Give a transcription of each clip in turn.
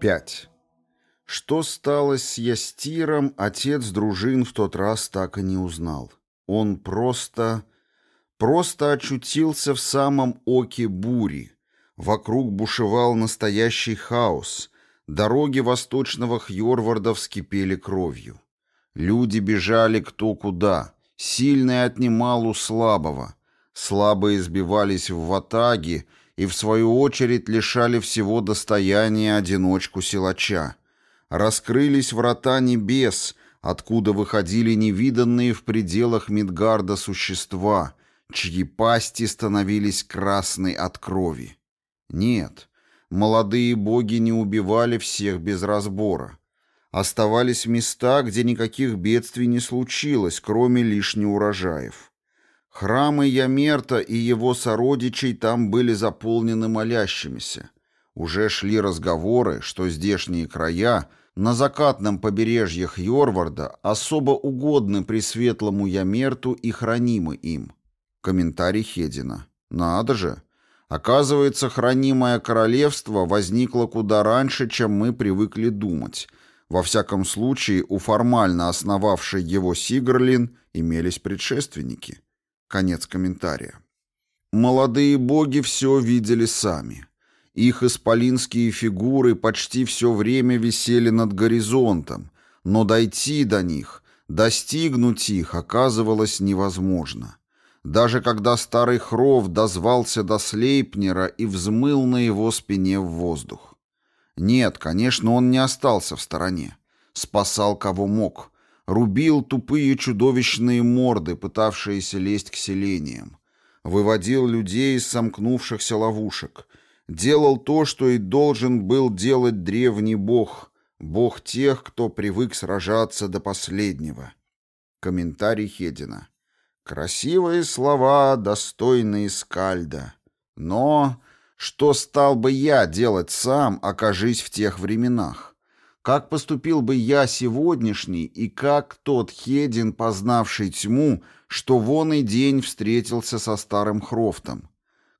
5. Что стало с Ястиром, отец дружин в тот раз так и не узнал. Он просто... просто очутился в самом оке бури. Вокруг бушевал настоящий хаос. Дороги восточного Хьорварда вскипели кровью. Люди бежали кто куда. Сильный отнимал у слабого. Слабые сбивались в ватаги, и в свою очередь лишали всего достояния одиночку силача. Раскрылись врата небес, откуда выходили невиданные в пределах Мидгарда существа, чьи пасти становились красной от крови. Нет, молодые боги не убивали всех без разбора. Оставались места, где никаких бедствий не случилось, кроме лишь неурожаев. Храмы Ямерта и его сородичей там были заполнены молящимися. Уже шли разговоры, что здешние края на закатном побережье Хьорварда особо угодны Пресветлому Ямерту и хранимы им. Комментарий Хедина. Надо же! Оказывается, хранимое королевство возникло куда раньше, чем мы привыкли думать. Во всяком случае, у формально основавшей его Сигрлин имелись предшественники. Конец комментария. Молодые боги все видели сами. Их исполинские фигуры почти все время висели над горизонтом, но дойти до них, достигнуть их оказывалось невозможно. Даже когда старый Хров дозвался до Слейпнера и взмыл на его спине в воздух. Нет, конечно, он не остался в стороне. Спасал кого мог — рубил тупые чудовищные морды, пытавшиеся лезть к селениям, выводил людей из сомкнувшихся ловушек, делал то, что и должен был делать древний бог, бог тех, кто привык сражаться до последнего. Комментарий Хедина. Красивые слова, достойные скальда. Но что стал бы я делать сам, окажись в тех временах? Как поступил бы я сегодняшний и как тот Хедин, познавший тьму, что вон и день встретился со старым Хрофтом?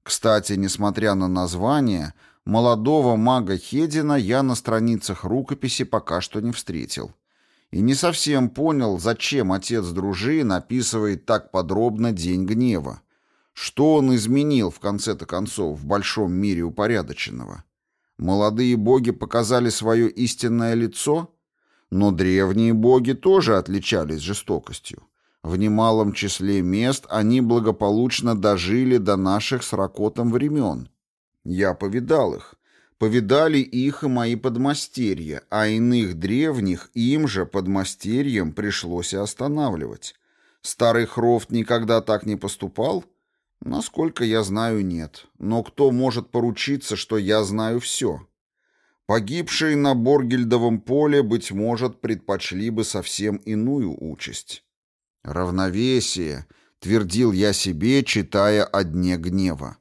Кстати, несмотря на название, молодого мага Хедина я на страницах рукописи пока что не встретил. И не совсем понял, зачем отец дружин описывает так подробно День гнева. Что он изменил, в конце-то концов, в большом мире упорядоченного? Молодые боги показали свое истинное лицо, но древние боги тоже отличались жестокостью. В немалом числе мест они благополучно дожили до наших с Ракотом времен. Я повидал их. Повидали их и мои подмастерья, а иных древних им же подмастерьям пришлось и останавливать. Старый Хрофт никогда так не поступал — Насколько я знаю, нет. Но кто может поручиться, что я знаю все? Погибшие на Боргельдовом поле, быть может, предпочли бы совсем иную участь. «Равновесие», — твердил я себе, читая о дне гнева.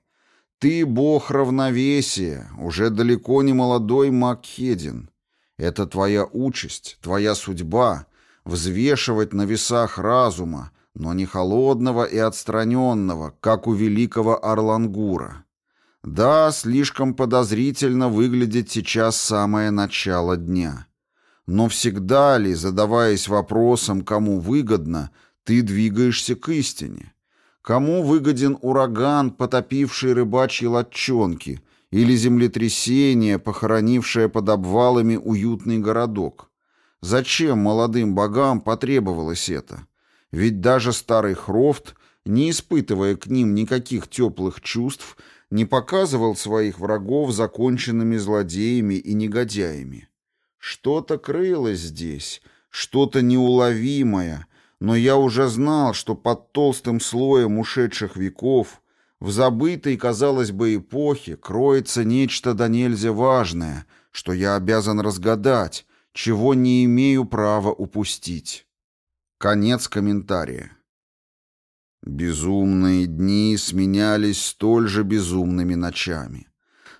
«Ты, бог равновесия, уже далеко не молодой Макхедин. Это твоя участь, твоя судьба — взвешивать на весах разума, но не холодного и отстраненного, как у великого Орлангура. Да, слишком подозрительно выглядит сейчас самое начало дня. Но всегда ли, задаваясь вопросом, кому выгодно, ты двигаешься к истине? Кому выгоден ураган, потопивший рыбачьи лодчонки, или землетрясение, похоронившее под обвалами уютный городок? Зачем молодым богам потребовалось это? Ведь даже старый Хрофт, не испытывая к ним никаких теплых чувств, не показывал своих врагов законченными злодеями и негодяями. Что-то крылось здесь, что-то неуловимое, но я уже знал, что под толстым слоем ушедших веков в забытой, казалось бы, эпохе кроется нечто до нельзя важное, что я обязан разгадать, чего не имею права упустить. Конец комментария. Безумные дни сменялись столь же безумными ночами.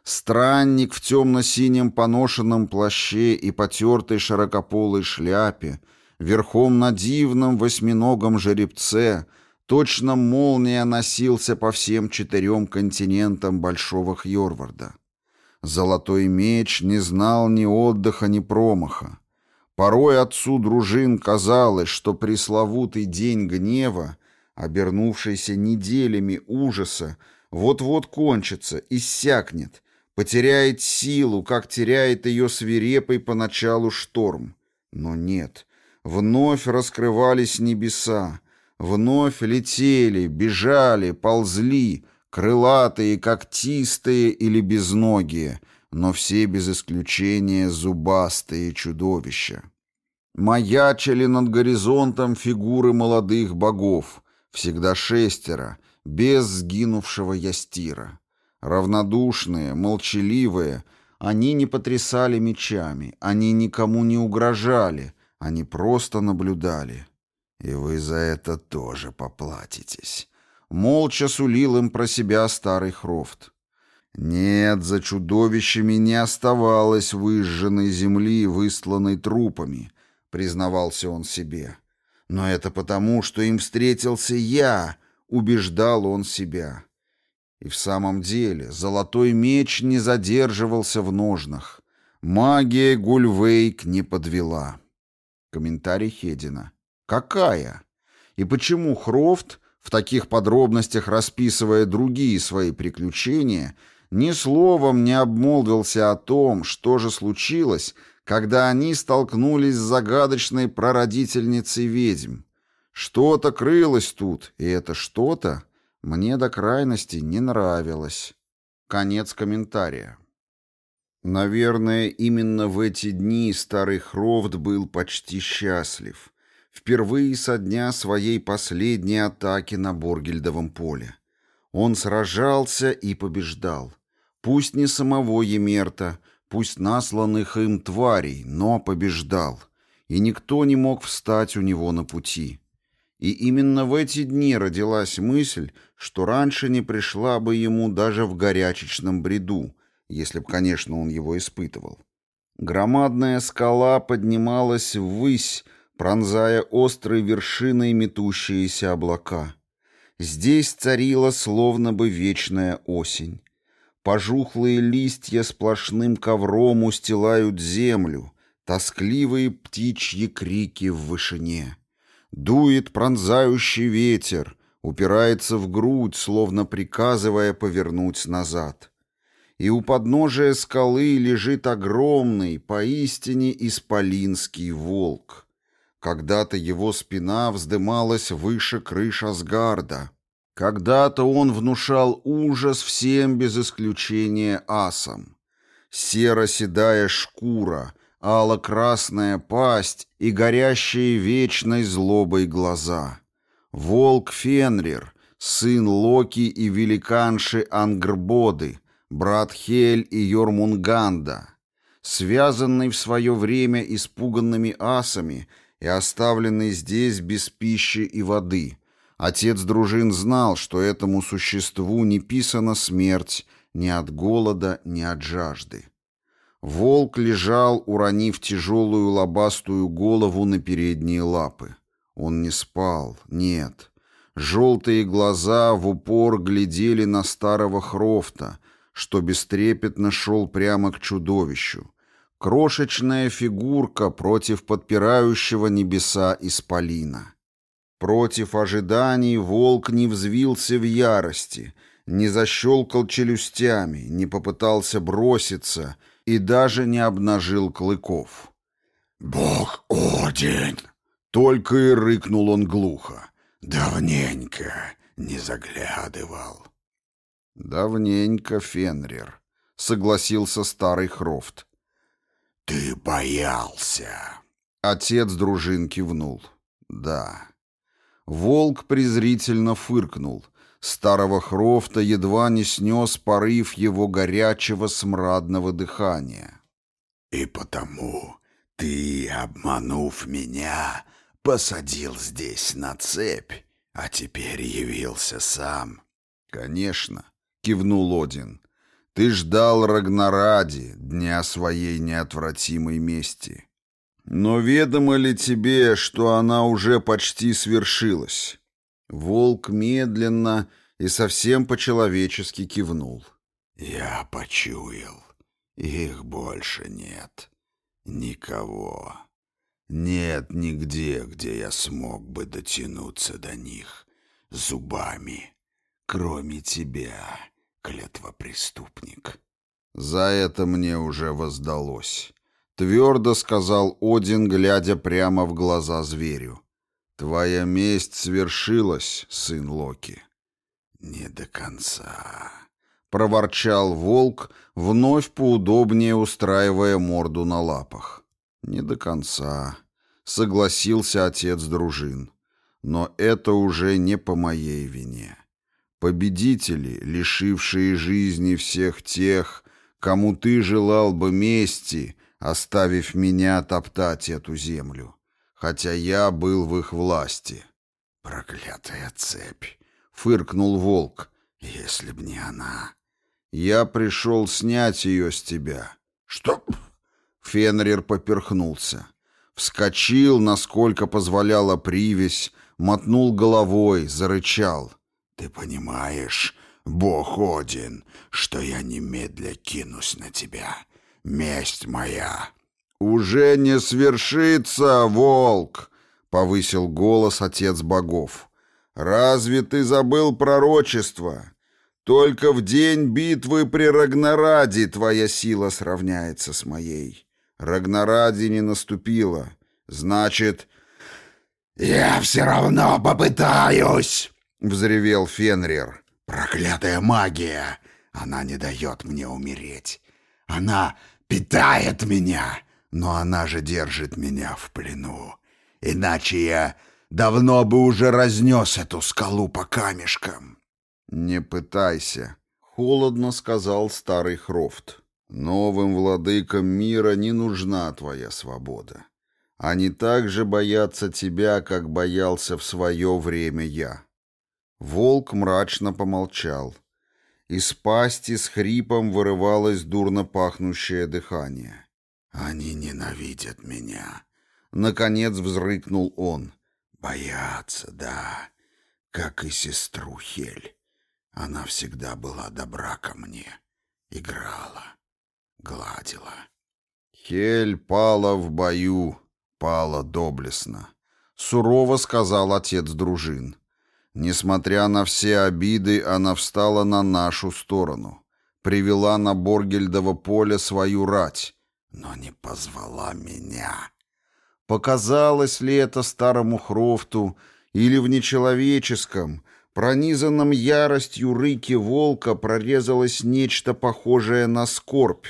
Странник в темно-синем поношенном плаще и потертой широкополой шляпе, верхом на дивном восьминогом жеребце, точно молния носился по всем четырем континентам Большого Хьорварда. Золотой меч не знал ни отдыха, ни промаха. Порой отцу дружин казалось, что пресловутый день гнева, обернувшийся неделями ужаса, вот-вот кончится, иссякнет, потеряет силу, как теряет ее свирепый поначалу шторм. Но нет, вновь раскрывались небеса, вновь летели, бежали, ползли, крылатые, когтистые или безногие, но все без исключения зубастые чудовища. Маячили над горизонтом фигуры молодых богов, всегда шестеро, без сгинувшего ястира. Равнодушные, молчаливые, они не потрясали мечами, они никому не угрожали, они просто наблюдали. И вы за это тоже поплатитесь. Молча сулил им про себя старый Хрофт. Нет, за чудовищами не оставалось выжженной земли, выстланной трупами, признавался он себе. Но это потому, что им встретился я, убеждал он себя. И в самом деле золотой меч не задерживался в ножнах. Магия Гульвейк не подвела. Комментарий Хедина. Какая? И почему Хрофт, в таких подробностях расписывая другие свои приключения, ни словом не обмолвился о том, что же случилось, когда они столкнулись с загадочной прародительницей ведьм. Что-то крылось тут, и это что-то мне до крайности не нравилось. Конец комментария. Наверное, именно в эти дни старый Хрофт был почти счастлив. Впервые со дня своей последней атаки на Боргельдовом поле. Он сражался и побеждал. Пусть не самого Емерта, пусть насланных им тварей, но побеждал. И никто не мог встать у него на пути. И именно в эти дни родилась мысль, что раньше не пришла бы ему даже в горячечном бреду, если б, конечно, он его испытывал. Громадная скала поднималась ввысь, пронзая острой вершиной метущиеся облака. Здесь царила словно бы вечная осень. Пожухлые листья сплошным ковром устилают землю, тоскливые птичьи крики в вышине. Дует пронзающий ветер, упирается в грудь, словно приказывая повернуть назад. И у подножия скалы лежит огромный, поистине исполинский волк. Когда-то его спина вздымалась выше крыш Асгарда — когда-то он внушал ужас всем без исключения асам. Серо-седая шкура, ало-красная пасть и горящие вечной злобой глаза. Волк Фенрир, сын Локи и великанши Ангрбоды, брат Хель и Йормунганда, связанный в свое время испуганными асами и оставленный здесь без пищи и воды — Отец дружин знал, что этому существу не писана смерть ни от голода, ни от жажды. Волк лежал, уронив тяжелую лобастую голову на передние лапы. Он не спал, нет. Желтые глаза в упор глядели на старого Хрофта, что бестрепетно шел прямо к чудовищу. Крошечная фигурка против подпирающего небеса исполина. Против ожиданий волк не взвился в ярости, не защелкал челюстями, не попытался броситься и даже не обнажил клыков. «Бог Один!» — только и рыкнул он глухо. «Давненько не заглядывал». «Давненько, Фенрир», — согласился старый Хрофт. «Ты боялся». Отец дружин кивнул. «Да». Волк презрительно фыркнул. Старого Хрофта едва не снес порыв его горячего смрадного дыхания. «И потому ты, обманув меня, посадил здесь на цепь, а теперь явился сам». «Конечно», — кивнул Один. «Ты ждал Рагнаради, дня своей неотвратимой мести. Но ведомо ли тебе, что она уже почти свершилась? Волк медленно и совсем по-человечески кивнул. Я почуял. Их больше нет. Никого. Нет нигде, где я смог бы дотянуться до них зубами, кроме тебя, клятвопреступник. За это мне уже воздалось. Твердо сказал Один, глядя прямо в глаза зверю. Твоя месть свершилась, сын Локи. Не до конца. Проворчал волк, вновь поудобнее устраивая морду на лапах. Не до конца, согласился отец дружин. Но это уже не по моей вине. Победители, лишившие жизни всех тех, кому ты желал бы мести, оставив меня топтать эту землю, хотя я был в их власти. Проклятая цепь! Фыркнул волк. Если б не она. Я пришел снять ее с тебя. Что? Фенрир поперхнулся. Вскочил, насколько позволяла привязь, мотнул головой, зарычал. «Ты понимаешь, бог Один, что я немедля кинусь на тебя. Месть моя». «Уже не свершится, волк!» — повысил голос отец богов. «Разве ты забыл пророчество? Только в день битвы при Рагнараде твоя сила сравняется с моей. Рагнараде не наступила. Значит, «Я все равно попытаюсь!» — взревел Фенрир. «Проклятая магия! Она не дает мне умереть. Она питает меня, но она же держит меня в плену. Иначе я давно бы уже разнес эту скалу по камешкам». «Не пытайся», — холодно сказал старый Хрофт. «Новым владыкам мира не нужна твоя свобода. Они так же боятся тебя, как боялся в свое время я». Волк мрачно помолчал. Из пасти с хрипом вырывалось дурно пахнущее дыхание. «Они ненавидят меня», — наконец взрыкнул он. «Боятся, да, как и сестру Хель. Она всегда была добра ко мне, играла, гладила». «Хель пала в бою», пала доблестно», — сурово сказал отец дружин. Несмотря на все обиды, она встала на нашу сторону, привела на Боргельдово поле свою рать, но не позвала меня. Показалось ли это старому Хрофту или в нечеловеческом, пронизанном яростью рыки волка прорезалось нечто похожее на скорбь?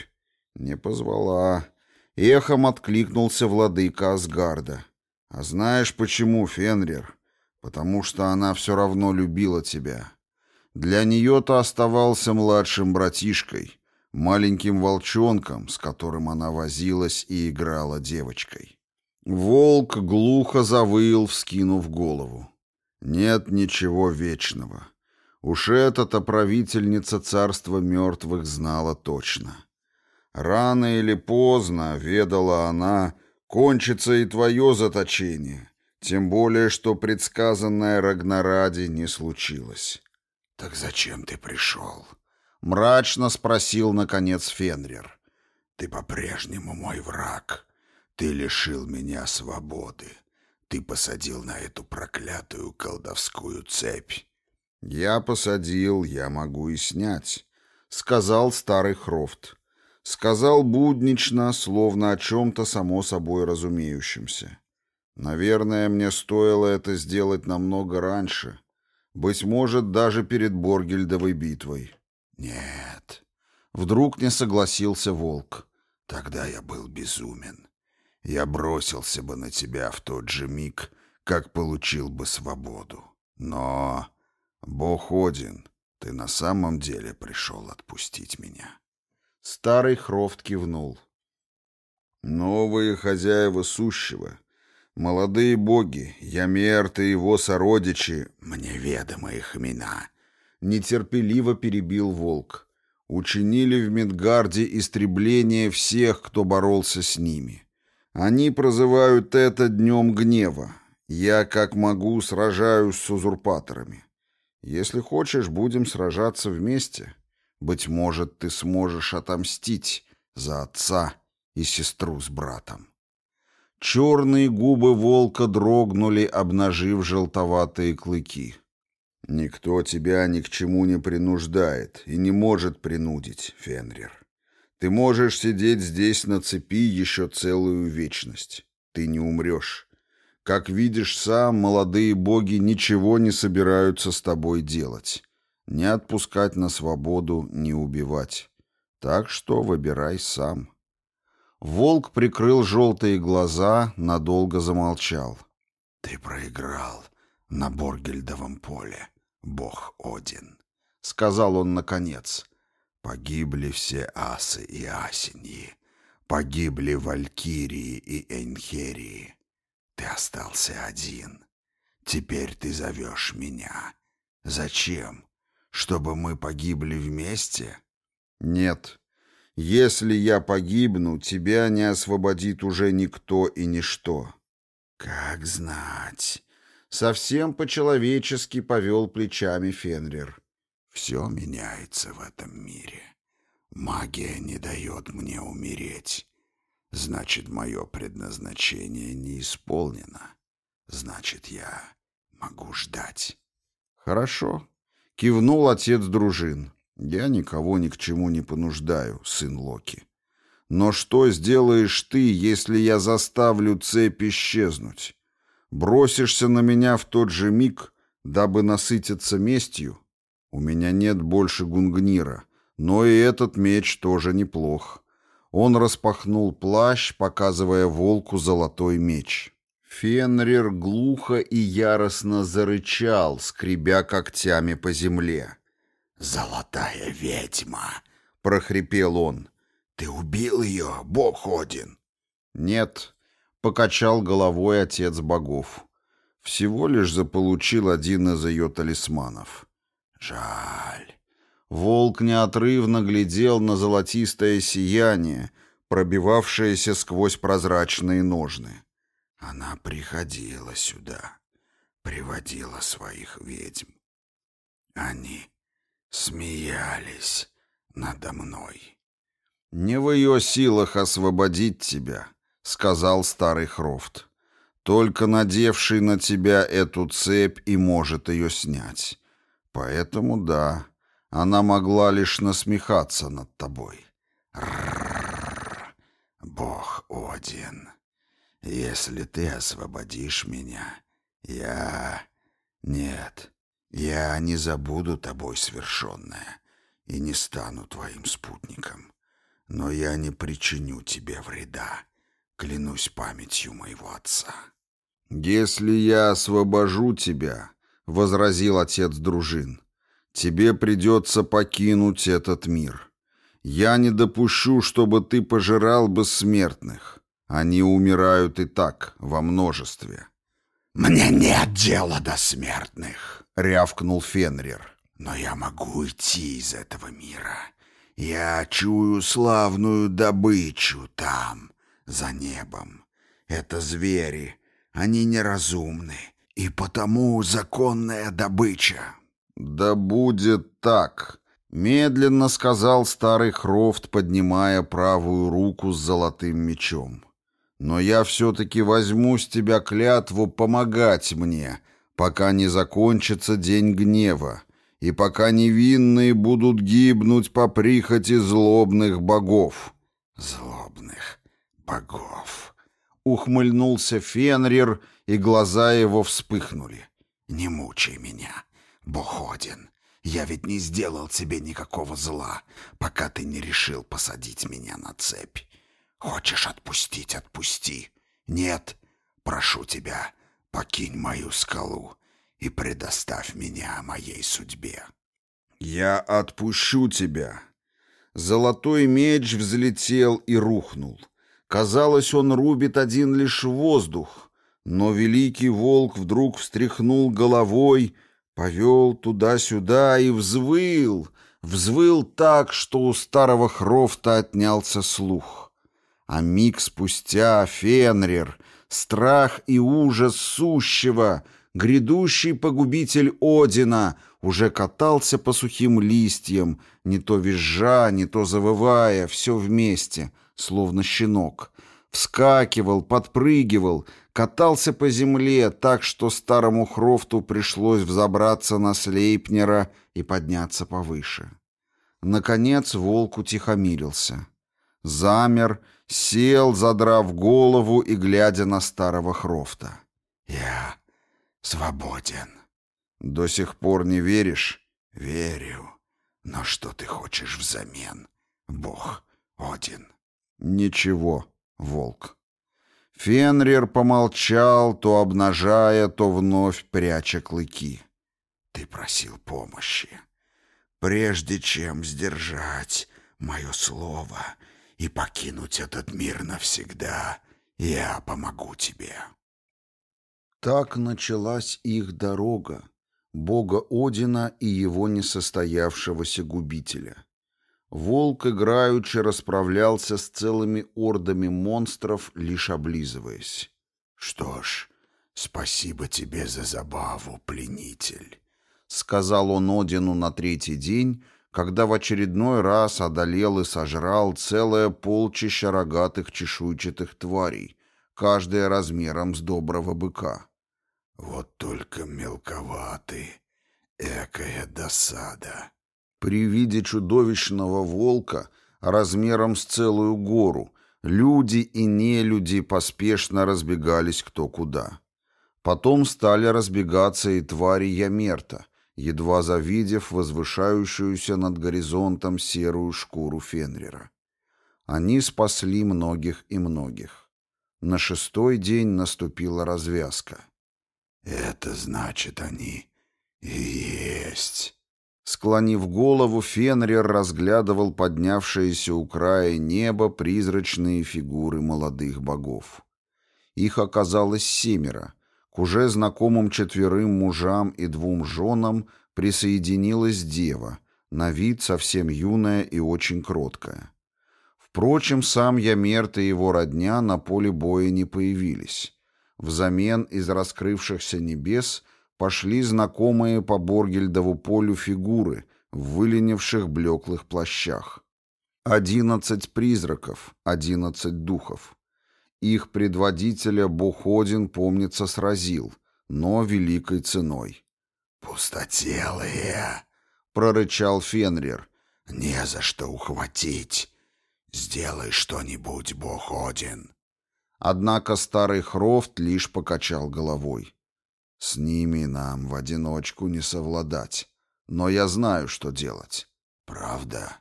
Не позвала. Эхом откликнулся владыка Асгарда. «А знаешь почему, Фенрир? Потому что она все равно любила тебя. Для нее ты оставался младшим братишкой, маленьким волчонком, с которым она возилась и играла девочкой». Волк глухо завыл, вскинув голову. «Нет ничего вечного. Уж эта-то правительница царства мертвых знала точно». Рано или поздно, ведала она, кончится и твое заточение, тем более, что предсказанное Рагнараде не случилось. «Так зачем ты пришел?» — мрачно спросил, наконец, Фенрир. «Ты по-прежнему мой враг. Ты лишил меня свободы. Ты посадил на эту проклятую колдовскую цепь». «Я посадил, я могу и снять», — сказал старый Хрофт. Сказал буднично, словно о чем-то само собой разумеющемся. Наверное, мне стоило это сделать намного раньше. Быть может, даже перед Боргельдовой битвой. Нет. Вдруг не согласился волк. Тогда я был безумен. Я бросился бы на тебя в тот же миг, как получил бы свободу. Но, Бог Один, ты на самом деле пришел отпустить меня. Старый Хрофт кивнул. «Новые хозяева сущего, молодые боги, Ямерт и его сородичи, мне ведомы их имена», — нетерпеливо перебил волк. «Учинили в Мидгарде истребление всех, кто боролся с ними. Они прозывают это Днем Гнева. Я, как могу, сражаюсь с узурпаторами. Если хочешь, будем сражаться вместе». Быть может, ты сможешь отомстить За отца и сестру с братом. Черные губы волка дрогнули, обнажив желтоватые клыки. «Никто тебя ни к чему не принуждает и не может принудить, Фенрир. Ты можешь сидеть здесь на цепи еще целую вечность. Ты не умрешь. Как видишь сам, молодые боги ничего не собираются с тобой делать. Не отпускать на свободу, не убивать. Так что выбирай сам». Волк прикрыл желтые глаза, надолго замолчал. «Ты проиграл на Боргельдовом поле, бог Один», — сказал он наконец. «Погибли все асы и асеньи, погибли валькирии и энхерии. Ты остался один. Теперь ты зовешь меня. Зачем? Чтобы мы погибли вместе?» «Нет», если я погибну, тебя не освободит уже никто и ничто. Как знать. Совсем по-человечески повел плечами Фенрир. Все меняется в этом мире. Магия не дает мне умереть. Значит, мое предназначение не исполнено. Значит, я могу ждать. Хорошо. Кивнул отец дружин. Я никого ни к чему не понуждаю, сын Локи. Но что сделаешь ты, если я заставлю цепь исчезнуть? Бросишься на меня в тот же миг, дабы насытиться местью? У меня нет больше гунгнира, но и этот меч тоже неплох. Он распахнул плащ, показывая волку золотой меч. Фенрир глухо и яростно зарычал, скребя когтями по земле. «Золотая ведьма!» — прохрипел он. «Ты убил ее, бог Один?» «Нет», — покачал головой отец богов. «Всего лишь заполучил один из ее талисманов». «Жаль». Волк неотрывно глядел на золотистое сияние, пробивавшееся сквозь прозрачные ножны. Она приходила сюда, приводила своих ведьм. Они смеялись надо мной. «Не в ее силах освободить тебя», — сказал старый Хрофт. «Только надевший на тебя эту цепь и может ее снять. Поэтому да, она могла лишь насмехаться над тобой». Рррррр, бог Один, если ты освободишь меня, я... Нет, я не забуду тобой свершенное и не стану твоим спутником, но я не причиню тебе вреда, клянусь памятью моего отца». «Если я освобожу тебя», — возразил отец дружин, — «тебе придется покинуть этот мир. Я не допущу, чтобы ты пожирал бессмертных. Они умирают и так, во множестве». «Мне нет дела до смертных», — рявкнул Фенрир. «Но я могу уйти из этого мира. Я чую славную добычу там, за небом. Это звери, они неразумны, и потому законная добыча». «Да будет так», — медленно сказал старый Хрофт, поднимая правую руку с золотым мечом. Но я все-таки возьму с тебя клятву помогать мне, пока не закончится день гнева, и пока невинные будут гибнуть по прихоти злобных богов». «Злобных богов», — ухмыльнулся Фенрир, и глаза его вспыхнули. «Не мучай меня, бог. Я ведь не сделал тебе никакого зла, пока ты не решил посадить меня на цепь. Хочешь отпустить — отпусти. Нет, прошу тебя, покинь мою скалу и предоставь меня моей судьбе. Я отпущу тебя. Золотой меч взлетел и рухнул. Казалось, он рубит один лишь воздух, но великий волк вдруг встряхнул головой, повел туда-сюда и взвыл, взвыл так, что у старого Хрофта отнялся слух. А миг спустя Фенрир, страх и ужас сущего, грядущий погубитель Одина, уже катался по сухим листьям, не то визжа, не то завывая, все вместе, словно щенок. Вскакивал, подпрыгивал, катался по земле так, что старому Хрофту пришлось взобраться на Слейпнера и подняться повыше. Наконец волк утихомирился. Замер, сел, задрав голову и глядя на старого Хрофта. «Я свободен». «До сих пор не веришь?» «Верю. Но что ты хочешь взамен, бог Один?» «Ничего, волк». Фенрир помолчал, то обнажая, то вновь пряча клыки. «Ты просил помощи. Прежде чем сдержать мое слово и покинуть этот мир навсегда, я помогу тебе». Так началась их дорога, бога Одина и его несостоявшегося губителя. Волк играючи расправлялся с целыми ордами монстров, лишь облизываясь. «Что ж, спасибо тебе за забаву, пленитель», — сказал он Одину на третий день, когда в очередной раз одолел и сожрал целое полчище рогатых чешуйчатых тварей, каждая размером с доброго быка. Вот только мелковаты. Экая досада. При виде чудовищного волка размером с целую гору люди и нелюди поспешно разбегались кто куда. Потом стали разбегаться и твари Ямерта, едва завидев возвышающуюся над горизонтом серую шкуру Фенрира. Они спасли многих и многих. На шестой день наступила развязка. «Это значит, они и есть». Склонив голову, Фенрир разглядывал поднявшиеся у края неба призрачные фигуры молодых богов. Их оказалось семеро. Уже знакомым четверым мужам и двум женам присоединилась дева, на вид совсем юная и очень кроткая. Впрочем, сам Ямерт и его родня на поле боя не появились. Взамен из раскрывшихся небес пошли знакомые по Боргельдову полю фигуры в выленивших блеклых плащах. Одиннадцать призраков, одиннадцать духов. Их предводителя Буходин, помнится, сразил, но великой ценой. «Пустотелые!» — прорычал Фенрир. «Не за что ухватить. Сделай что-нибудь, Бог Один. Однако старый Хрофт лишь покачал головой. «С ними нам в одиночку не совладать. Но я знаю, что делать». «Правда?»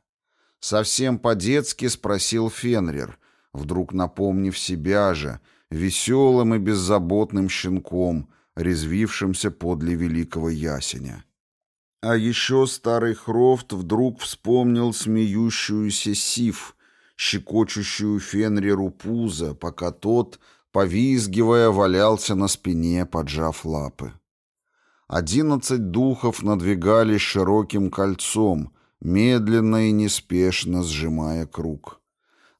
Совсем по-детски спросил Фенрир, вдруг напомнив себя же, веселым и беззаботным щенком, резвившимся подле великого ясеня. А еще старый Хрофт вдруг вспомнил смеющуюся Сив, щекочущую Фенриру пузо, пока тот, повизгивая, валялся на спине, поджав лапы. Одиннадцать духов надвигались широким кольцом, медленно и неспешно сжимая круг.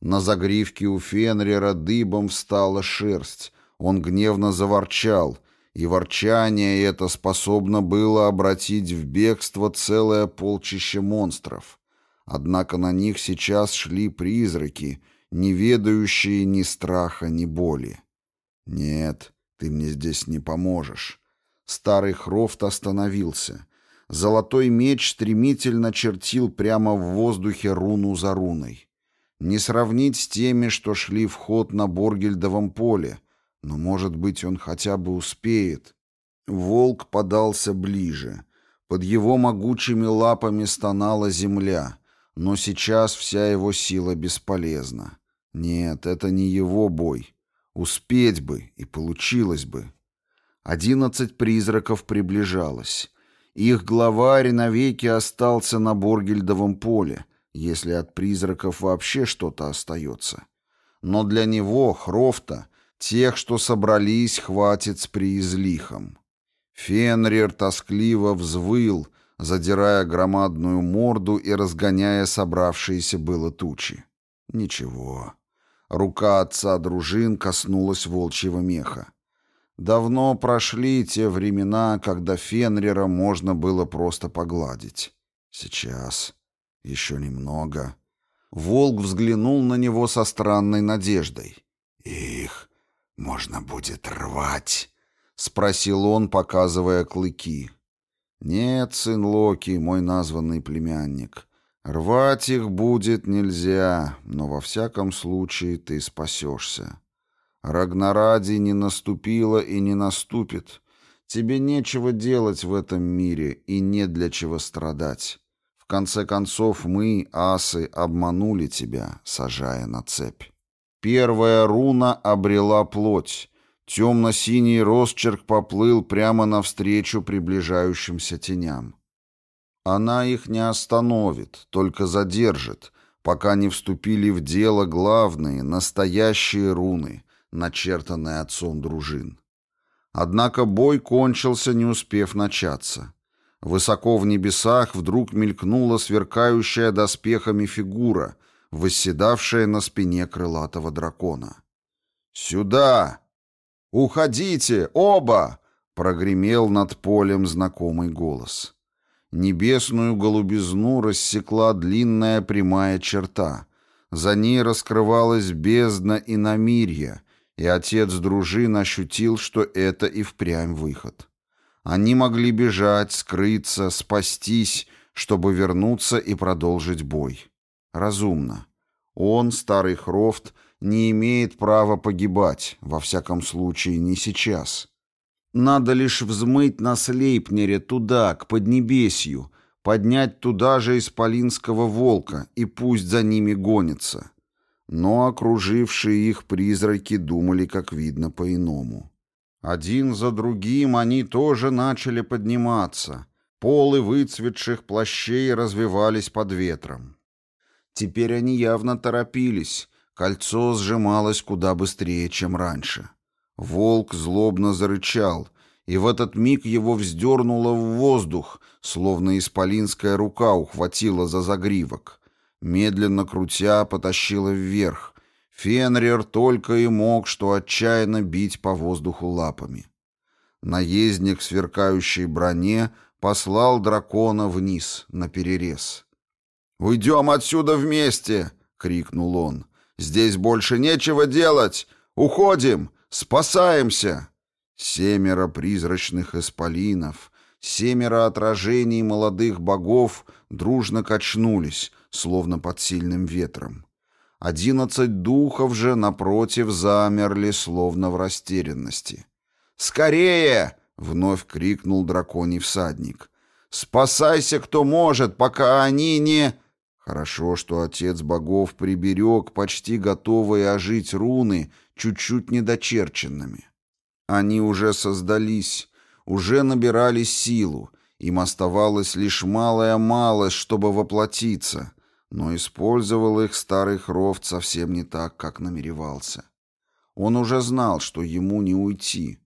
На загривке у Фенрира дыбом встала шерсть, он гневно заворчал, и ворчание это способно было обратить в бегство целое полчище монстров. Однако на них сейчас шли призраки, не ведающие ни страха, ни боли. «Нет, ты мне здесь не поможешь». Старый Хрофт остановился. Золотой меч стремительно чертил прямо в воздухе руну за руной. Не сравнить с теми, что шли в ход на Боргельдовом поле, но, может быть, он хотя бы успеет. Волк подался ближе. Под его могучими лапами стонала земля — но сейчас вся его сила бесполезна. Нет, это не его бой. Успеть бы, и получилось бы. Одиннадцать призраков приближалось. Их главарь навеки остался на Боргельдовом поле, если от призраков вообще что-то остается. Но для него, Хрофта, тех, что собрались, хватит с приизлихом. Фенрир тоскливо взвыл, задирая громадную морду и разгоняя собравшиеся было тучи. Ничего. Рука отца дружин коснулась волчьего меха. Давно прошли те времена, когда Фенрира можно было просто погладить. Сейчас. Еще немного. Волк взглянул на него со странной надеждой. «Их можно будет рвать?» — спросил он, показывая клыки. «Нет, сын Локи, мой названный племянник. Рвать их будет нельзя, но во всяком случае ты спасешься. Рагнаради не наступило и не наступит. Тебе нечего делать в этом мире и не для чего страдать. В конце концов, мы, асы, обманули тебя, сажая на цепь. Первая руна обрела плоть. Темно-синий росчерк поплыл прямо навстречу приближающимся теням. Она их не остановит, только задержит, пока не вступили в дело главные, настоящие руны, начертанные отцом дружин. Однако бой кончился, не успев начаться. Высоко в небесах вдруг мелькнула сверкающая доспехами фигура, восседавшая на спине крылатого дракона. «Сюда! Уходите, оба!» — прогремел над полем знакомый голос. Небесную голубизну рассекла длинная прямая черта. За ней раскрывалась бездна и намирья, и отец дружин ощутил, что это и впрямь выход. Они могли бежать, скрыться, спастись, чтобы вернуться и продолжить бой. Разумно. Он, старый Хрофт, не имеет права погибать, во всяком случае не сейчас. Надо лишь взмыть на Слейпнере туда, к Поднебесью, поднять туда же исполинского волка, и пусть за ними гонится. Но окружившие их призраки думали, как видно, по-иному. Один за другим они тоже начали подниматься. Полы выцветших плащей развивались под ветром. Теперь они явно торопились, кольцо сжималось куда быстрее, чем раньше. Волк злобно зарычал, и в этот миг его вздернуло в воздух, словно исполинская рука ухватила за загривок. Медленно крутя, потащила вверх. Фенрир только и мог, что отчаянно бить по воздуху лапами. Наездник в сверкающей броне послал дракона вниз, на перерез. «Уйдем отсюда вместе!» — крикнул он. «Здесь больше нечего делать! Уходим! Спасаемся!» Семеро призрачных исполинов, семеро отражений молодых богов дружно качнулись, словно под сильным ветром. Одиннадцать духов же, напротив, замерли, словно в растерянности. «Скорее!» — вновь крикнул драконий всадник. «Спасайся, кто может, пока они не...» Хорошо, что отец богов приберег почти готовые ожить руны, чуть-чуть недочерченными. Они уже создались, уже набирали силу, им оставалось лишь малая малость, чтобы воплотиться, но использовал их старый Хрофт совсем не так, как намеревался. Он уже знал, что ему не уйти.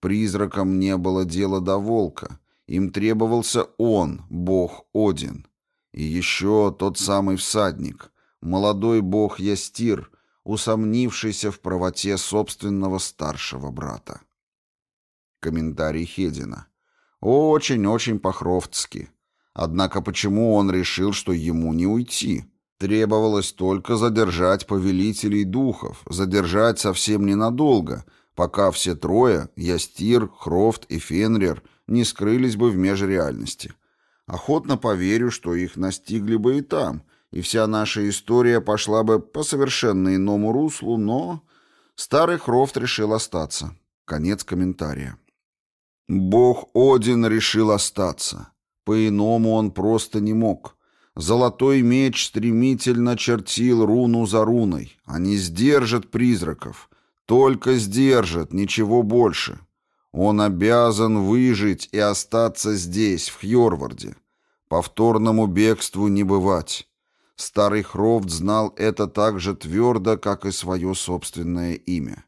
Призракам не было дела до волка, им требовался он, бог Один. И еще тот самый всадник, молодой бог Ястир, усомнившийся в правоте собственного старшего брата. Комментарий Хедина. Очень-очень по-хрофтски. Однако почему он решил, что ему не уйти? Требовалось только задержать повелителей духов, задержать совсем ненадолго, пока все трое, Ястир, Хрофт и Фенрир, не скрылись бы в межреальности. Охотно поверю, что их настигли бы и там, и вся наша история пошла бы по совершенно иному руслу, но... Старый Хрофт решил остаться. Конец комментария. Бог Один решил остаться. По-иному он просто не мог. Золотой меч стремительно чертил руну за руной. Они сдержат призраков. Только сдержат, ничего больше. Он обязан выжить и остаться здесь, в Хьорварде. Повторному бегству не бывать. Старый Хрофт знал это так же твердо, как и свое собственное имя.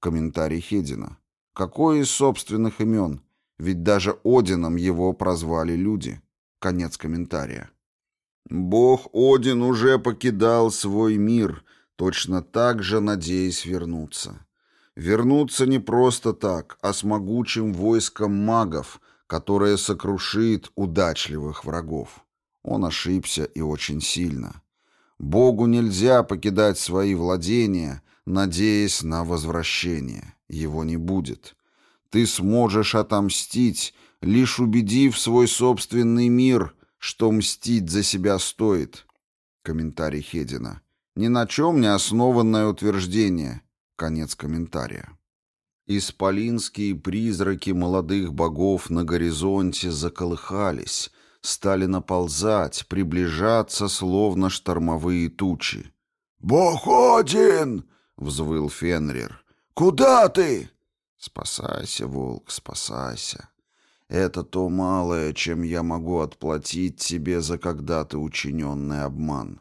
Комментарий Хедина. Какое из собственных имен? Ведь даже Одином его прозвали люди. Конец комментария. Бог Один уже покидал свой мир, точно так же надеясь вернуться. Вернуться не просто так, а с могучим войском магов, которое сокрушит удачливых врагов. Он ошибся и очень сильно. Богу нельзя покидать свои владения, надеясь на возвращение. Его не будет. Ты сможешь отомстить, лишь убедив свой собственный мир, что мстить за себя стоит. Комментарий Хедина. Ни на чем не основанное утверждение. Конец комментария. Исполинские призраки молодых богов на горизонте заколыхались, стали наползать, приближаться, словно штормовые тучи. «Бог один!» — взвыл Фенрир. «Куда ты?» «Спасайся, волк, спасайся. Это то малое, чем я могу отплатить тебе за когда-то учиненный обман.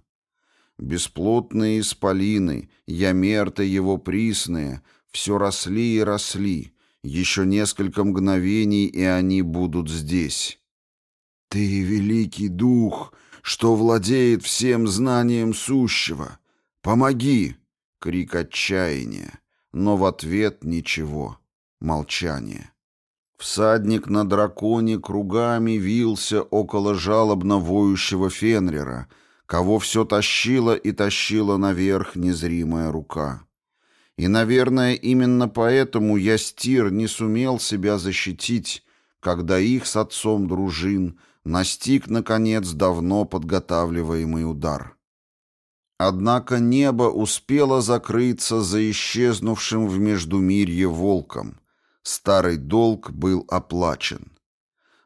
Бесплотные исполины, ямерты его присные, все росли и росли. Еще несколько мгновений, и они будут здесь». «Ты великий дух, что владеет всем знанием сущего. Помоги!» — крик отчаяния. Но в ответ ничего. Молчание. Всадник на драконе кругами вился около жалобно воющего Фенрера, кого все тащила и тащила наверх незримая рука. И, наверное, именно поэтому Ястир не сумел себя защитить, когда их с отцом дружин настиг, наконец, давно подготавливаемый удар. Однако небо успело закрыться за исчезнувшим в Междумирье волком. Старый долг был оплачен.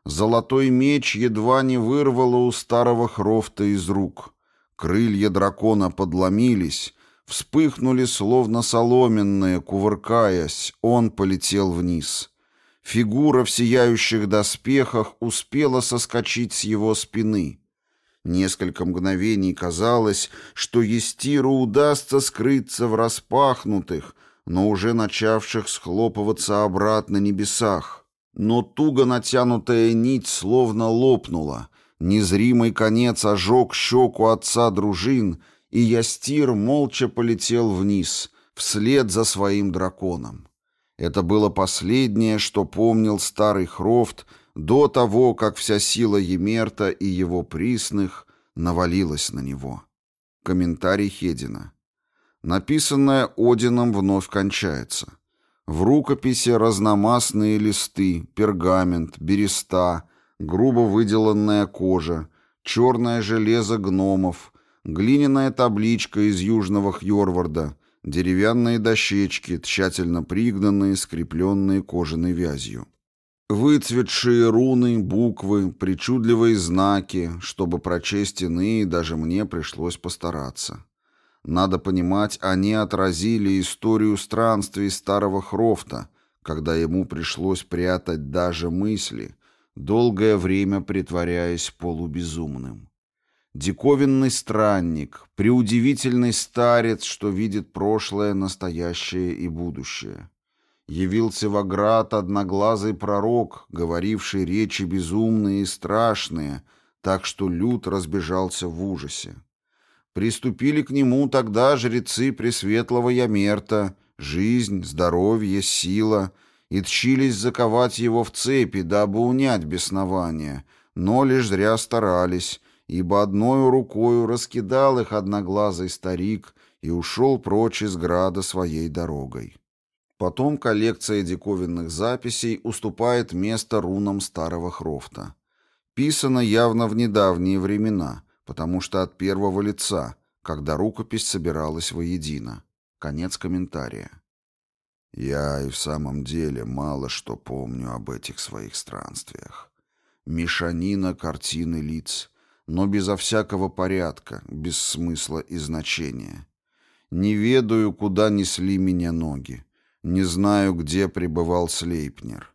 Золотой меч едва не вырвало у старого Хрофта из рук. Крылья дракона подломились, вспыхнули словно соломенные, кувыркаясь, он полетел вниз. Фигура в сияющих доспехах успела соскочить с его спины. Несколько мгновений казалось, что Естиру удастся скрыться в распахнутых, но уже начавших схлопываться обратно небесах. Но туго натянутая нить словно лопнула. Незримый конец ожег щеку отца дружин, и Ястир молча полетел вниз, вслед за своим драконом. Это было последнее, что помнил старый Хрофт до того, как вся сила Емерта и его присных навалилась на него. Комментарий Хедина. Написанное Одином вновь кончается. В рукописи разномастные листы, пергамент, береста, грубо выделанная кожа, черное железо гномов, глиняная табличка из Южного Хьорварда, деревянные дощечки, тщательно пригнанные, скрепленные кожаной вязью. Выцветшие руны, буквы, причудливые знаки, чтобы прочесть иные, даже мне пришлось постараться. Надо понимать, они отразили историю странствий старого Хрофта, когда ему пришлось прятать даже мысли, долгое время притворяясь полубезумным. Диковинный странник, преудивительный старец, что видит прошлое, настоящее и будущее. Явился в оград одноглазый пророк, говоривший речи безумные и страшные, так что люд разбежался в ужасе. Приступили к нему тогда жрецы Пресветлого Ямерта, жизнь, здоровье, сила, и тщились заковать его в цепи, дабы унять беснование, но лишь зря старались, ибо одною рукою раскидал их одноглазый старик и ушел прочь из града своей дорогой. Потом коллекция диковинных записей уступает место рунам старого Хрофта. Писано явно в недавние времена, потому что от первого лица, когда рукопись собиралась воедино. Конец комментария. Я и в самом деле мало что помню об этих своих странствиях. Мешанина картины лиц, но безо всякого порядка, без смысла и значения. Не ведаю, куда несли меня ноги. Не знаю, где пребывал Слейпнер.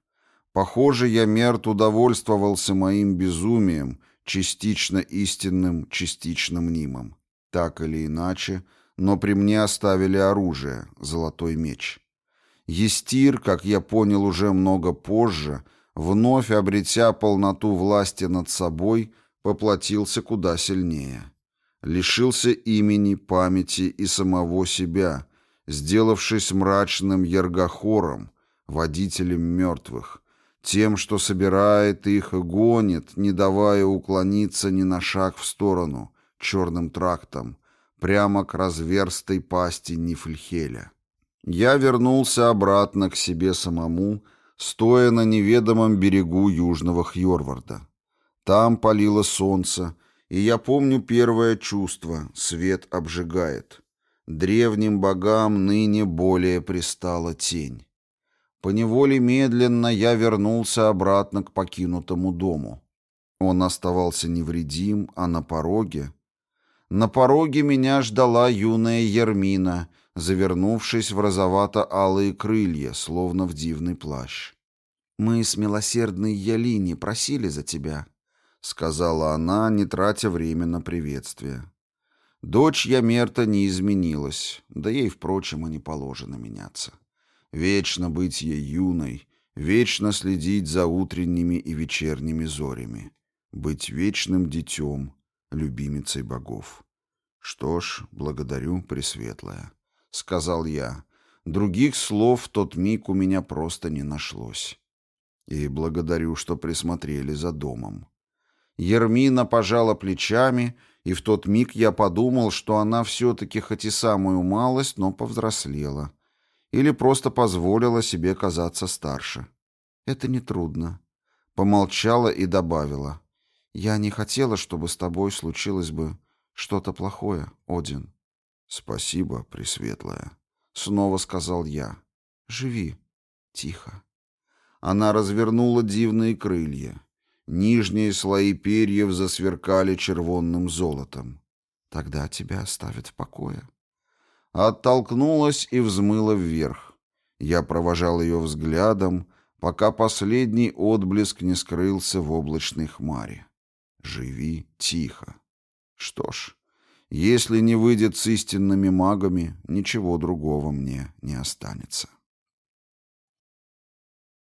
Похоже, я мерт удовольствовался моим безумием, частично истинным, частично мнимым. Так или иначе, но при мне оставили оружие, золотой меч. Естир, как я понял уже много позже, вновь обретя полноту власти над собой, — поплатился куда сильнее. Лишился имени, памяти и самого себя, сделавшись мрачным Ергохором, водителем мертвых, тем, что собирает их и гонит, не давая уклониться ни на шаг в сторону, черным трактом, прямо к разверстой пасти Нифльхеля. Я вернулся обратно к себе самому, стоя на неведомом берегу южного Хьорварда. Там палило солнце, и я помню первое чувство — свет обжигает. Древним богам ныне более пристала тень. Поневоле медленно я вернулся обратно к покинутому дому. Он оставался невредим, а на пороге... На пороге меня ждала юная Ермина, завернувшись в розовато-алые крылья, словно в дивный плащ. «Мы с милосердной Ялини просили за тебя», — сказала она, не тратя время на приветствие. Дочь Ямерта не изменилась, да ей, впрочем, и не положено меняться. Вечно быть ей юной, вечно следить за утренними и вечерними зорями, быть вечным детем, любимицей богов. «Что ж, благодарю, Пресветлая», — сказал я. Других слов в тот миг у меня просто не нашлось. И благодарю, что присмотрели за домом. Ермина пожала плечами, и в тот миг я подумал, что она все-таки хоть и самую малость, но повзрослела или просто позволила себе казаться старше. Это нетрудно. Помолчала и добавила. Я не хотела, чтобы с тобой случилось бы что-то плохое, Один. Спасибо, Пресветлая. Снова сказал я. Живи. Тихо. Она развернула дивные крылья. Нижние слои перьев засверкали червонным золотом. Тогда тебя оставят в покое оттолкнулась и взмыла вверх. Я провожал ее взглядом, пока последний отблеск не скрылся в облачной хмаре. Живи тихо. Что ж, если не выйдет с истинными магами, ничего другого мне не останется.